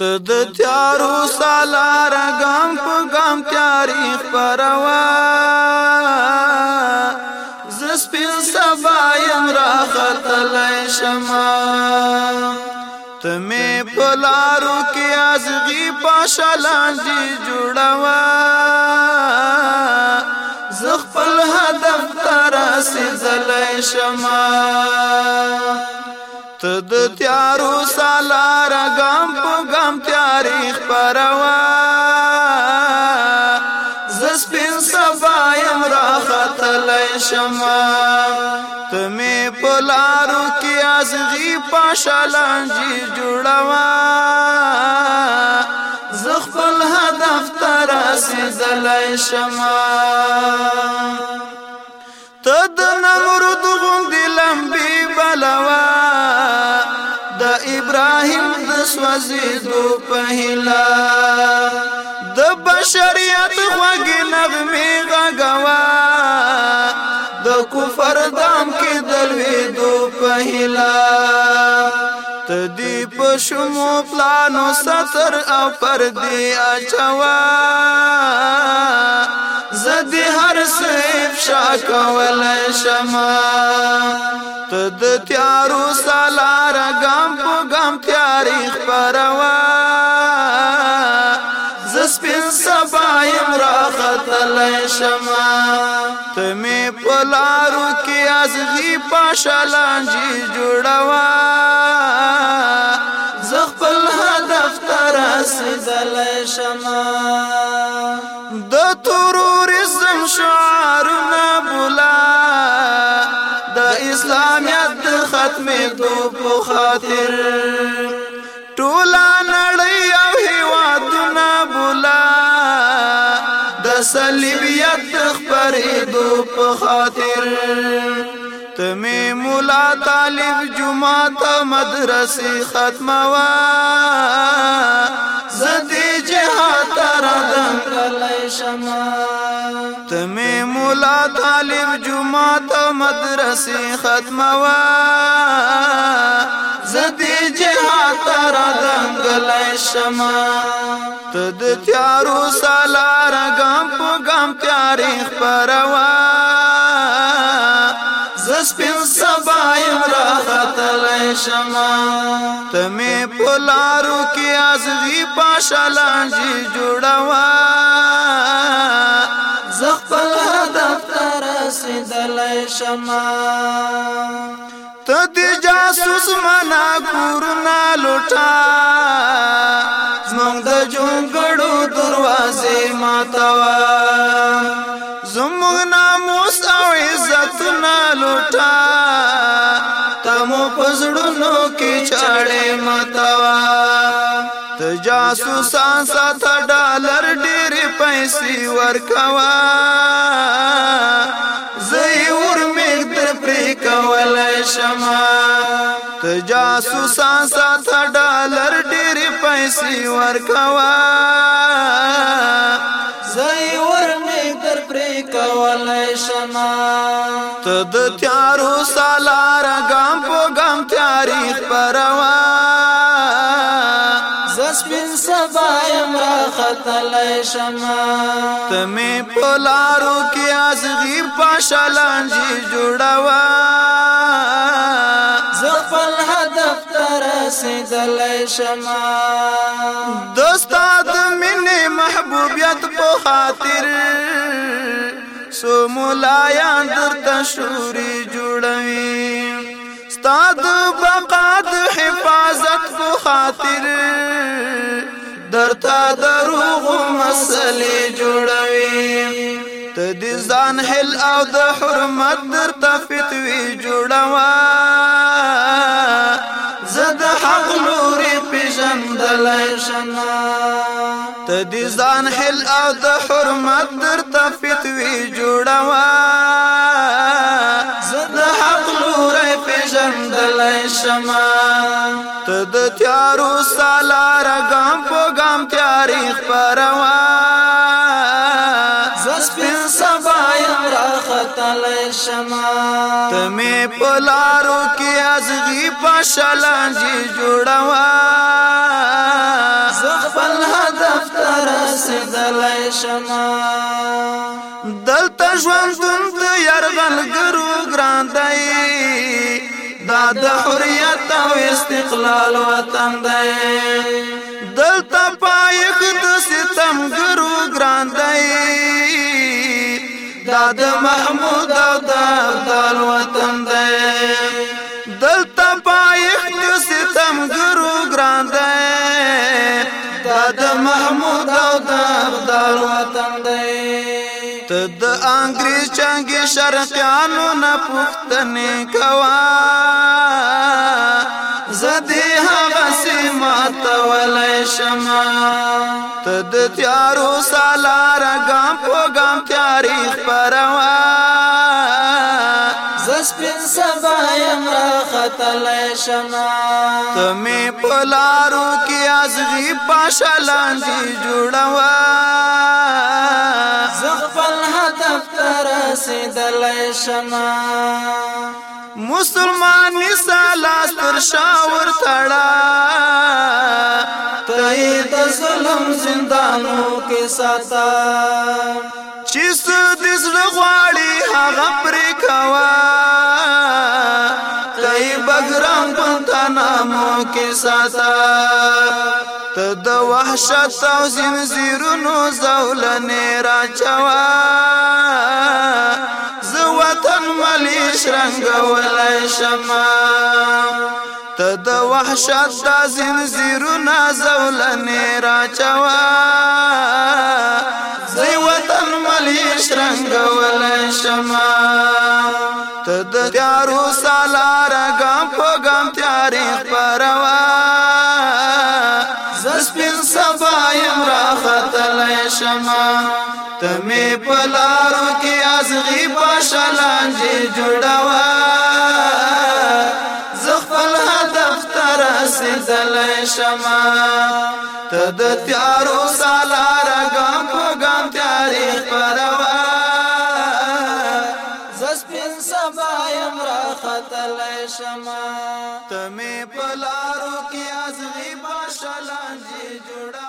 ته د تیارو سالار غم په غم تیاری پروا زس په سبا يم راخت لای شما تمه پلارو کې ازغي پاشلان دي جوړوا زخ خپل هدف تر سزلای شما ته د تیارو سالار شمه تمه پلارو کې ازغي پاشلنجي جوړوا زخپل هدف تر رسیدلای شمه تد نمرود غوندې لمبي بلوا د ابراهيم د سوزیدو په هلال د بشریت خوږ نغمه غوا کفر دام کې دلوي دو پهلا تدی پشمو پلانو ستر او پر دی اچوا زدی هر سیف شاکول شما تد تیارو سا پلارو کې ازغي پاشلان جي جوړوا زغفل هدف تر سدل شما د تروریزم شعار نه بولا د اسلامیت ختمې دو په خاطر ټولان صلیبیت خبرېدو په خاطر تمې مولا طالب جمعه ته مدرسې ختموا زدي جهات را دنګلې شما تمې مولا طالب جمعه ته مدرسې ختموا زدی جهات را دنګلای شما تد تیارو سالار غم په غم تیارې پروا زسپن سبا يم را خطلای شما تمه پلارو کې ازغي پاشلان جي جوړوا رسیدلې شما ته دې جاسوس منا کورنا لوټا زمونږ د جونګړو دروازې ماتوا زمونږ ناموس او عزت نه لوټا تمو پزړونو کې چاړې ماتوا تجاسوسان ساته ډالر ډېر پیسې ورکوا شما تجاسوسان سات ډالر ډېر پیسې ورکوا زای ور می در پرې کولای شما تد تیارو سالار غم په غم تاریخ پروا زسپین سبا امرا خطلای شما تمه پلارو کې ازغي پاشلانجي جوړوا رسیدلی شما دستا د مینې محبوبیت په خاطر سو مولایان درته شوري جوړوي ستاد بقا د حفاظت په خاطر درته دروغ مسلې جوړوي ته د ځان هل او د حرمت درته فتوی جوړوا د حق نور پیژندلای شنا تدې ځان هل او د حرمت درته فتوی جوړوا زد حق نور پیژندلای شما تد تیارو سالار غم په غم تیاری خبروا زس په سبا تل شما تمه پلارو کې ازغي پشلان جي جوړوا زخپل هدف تر رسیدل شما دلته ژوندون ته يرغلګرو ګراندای دا د حریت او استقلال وطن دی دلته پایک د ستمګرو ګراندای دا د محمود او د افضل وطن دی دلته پایښت ستم ګرو ګران دی دا د محمود او د افضل وطن دی ته د انګريز چنګي شرقيانو نه پښتنه کوا زدي هغه سي مات ولای شما تد تیارو سالار غم په غم تیاری پروا زس پن سبا يم را خطل شما تمه پلارو کی ازغي پاشلان دي جوړوا زغفل هدف تر سي دل شما مسلمان نسالاس پر شاور تڑا تئی د ظلم زندانو کې ساتا چې څه د زړه غواړي هغه پر کوا تئی بګرام پنتا نامو کې ساتا ته د وحشت او زنجیرونو زولنې راچوا وطن ملي شرنګ ولای شما ته د وحشت د زنجیرونه زولنې راچوا زی وطن ملي شرنګ ولای شما ته د تیارو سالار غم په غم تیارې پروا زس پن سبا يم را خطلای شما تمه پلارو کې ازغي باشلان جي جوړوا زخفل هدف تر رسیدل شما تد تیارو سالار غم په غم تیارې پروا زس پن سبا يم را خطل شما تمه پلارو کې ازغي باشلان جي جوړوا